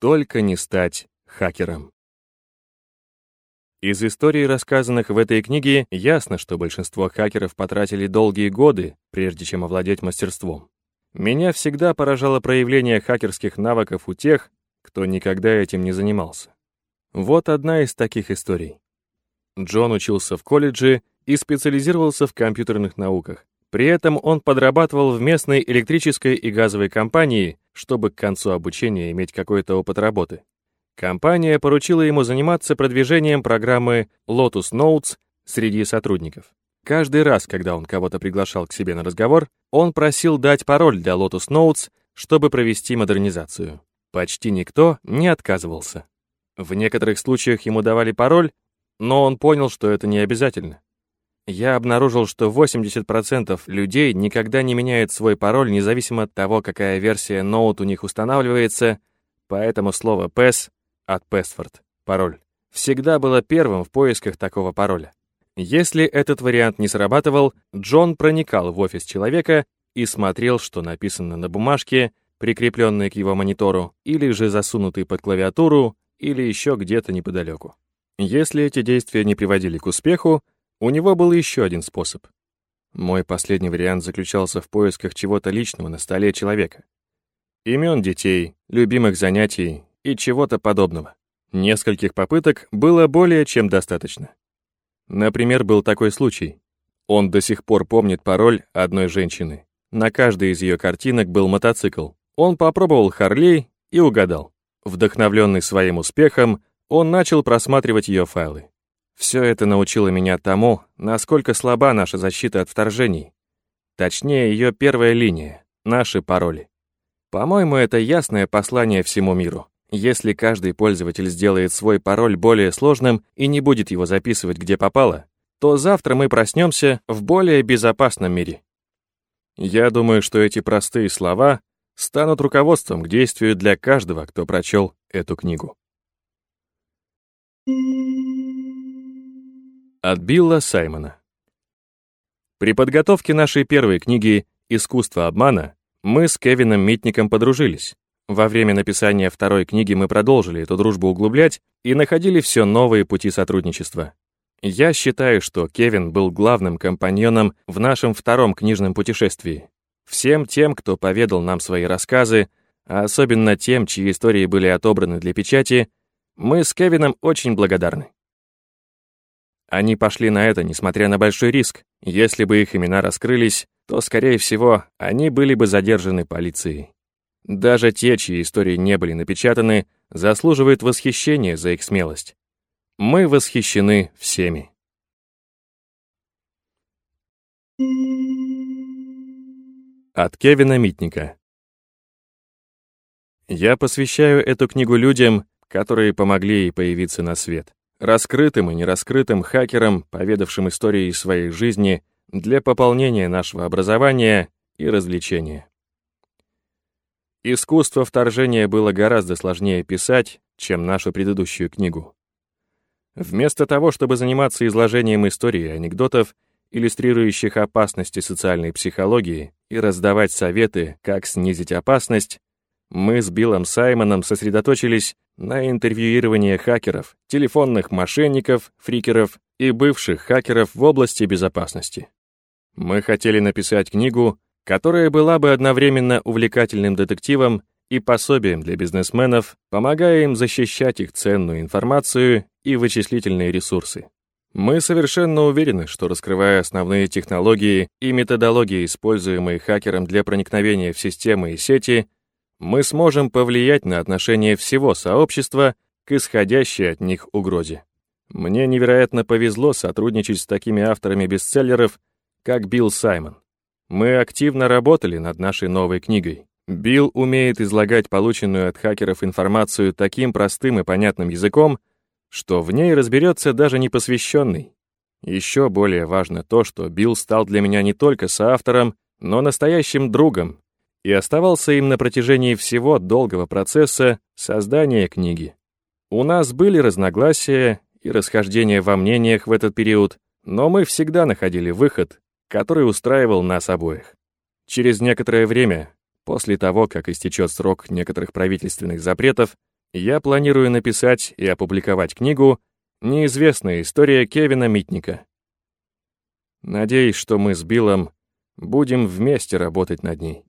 Только не стать хакером. Из историй, рассказанных в этой книге, ясно, что большинство хакеров потратили долгие годы, прежде чем овладеть мастерством. Меня всегда поражало проявление хакерских навыков у тех, кто никогда этим не занимался. Вот одна из таких историй. Джон учился в колледже и специализировался в компьютерных науках. При этом он подрабатывал в местной электрической и газовой компании, чтобы к концу обучения иметь какой-то опыт работы. Компания поручила ему заниматься продвижением программы Lotus Notes среди сотрудников. Каждый раз, когда он кого-то приглашал к себе на разговор, он просил дать пароль для Lotus Notes, чтобы провести модернизацию. Почти никто не отказывался. В некоторых случаях ему давали пароль, но он понял, что это не обязательно. Я обнаружил, что 80% людей никогда не меняют свой пароль, независимо от того, какая версия Note у них устанавливается, поэтому слово PES от password, пароль, всегда было первым в поисках такого пароля. Если этот вариант не срабатывал, Джон проникал в офис человека и смотрел, что написано на бумажке, прикрепленной к его монитору, или же засунутой под клавиатуру, или еще где-то неподалеку. Если эти действия не приводили к успеху, у него был еще один способ. Мой последний вариант заключался в поисках чего-то личного на столе человека. Имен детей, любимых занятий и чего-то подобного. Нескольких попыток было более чем достаточно. Например, был такой случай. Он до сих пор помнит пароль одной женщины. На каждой из ее картинок был мотоцикл. Он попробовал Харлей и угадал. Вдохновленный своим успехом, он начал просматривать ее файлы. Все это научило меня тому, насколько слаба наша защита от вторжений. Точнее, ее первая линия — наши пароли. По-моему, это ясное послание всему миру. Если каждый пользователь сделает свой пароль более сложным и не будет его записывать где попало, то завтра мы проснемся в более безопасном мире. Я думаю, что эти простые слова станут руководством к действию для каждого, кто прочел эту книгу. От Билла Саймона. При подготовке нашей первой книги «Искусство обмана» мы с Кевином Митником подружились. Во время написания второй книги мы продолжили эту дружбу углублять и находили все новые пути сотрудничества. Я считаю, что Кевин был главным компаньоном в нашем втором книжном путешествии. Всем тем, кто поведал нам свои рассказы, а особенно тем, чьи истории были отобраны для печати, мы с Кевином очень благодарны. Они пошли на это, несмотря на большой риск. Если бы их имена раскрылись, то, скорее всего, они были бы задержаны полицией. Даже те, чьи истории не были напечатаны, заслуживают восхищения за их смелость. Мы восхищены всеми. От Кевина Митника. Я посвящаю эту книгу людям, которые помогли ей появиться на свет раскрытым и нераскрытым хакерам, поведавшим истории своей жизни для пополнения нашего образования и развлечения. Искусство вторжения было гораздо сложнее писать, чем нашу предыдущую книгу. Вместо того, чтобы заниматься изложением истории и анекдотов, иллюстрирующих опасности социальной психологии, и раздавать советы, как снизить опасность, мы с Биллом Саймоном сосредоточились на интервьюирование хакеров, телефонных мошенников, фрикеров и бывших хакеров в области безопасности. Мы хотели написать книгу, которая была бы одновременно увлекательным детективом и пособием для бизнесменов, помогая им защищать их ценную информацию и вычислительные ресурсы. Мы совершенно уверены, что раскрывая основные технологии и методологии, используемые хакером для проникновения в системы и сети, мы сможем повлиять на отношение всего сообщества к исходящей от них угрозе. Мне невероятно повезло сотрудничать с такими авторами бестселлеров, как Билл Саймон. Мы активно работали над нашей новой книгой. Билл умеет излагать полученную от хакеров информацию таким простым и понятным языком, что в ней разберется даже непосвященный. Еще более важно то, что Билл стал для меня не только соавтором, но настоящим другом и оставался им на протяжении всего долгого процесса создания книги. У нас были разногласия и расхождения во мнениях в этот период, но мы всегда находили выход, который устраивал нас обоих. Через некоторое время, После того, как истечет срок некоторых правительственных запретов, я планирую написать и опубликовать книгу «Неизвестная история Кевина Митника». Надеюсь, что мы с Биллом будем вместе работать над ней.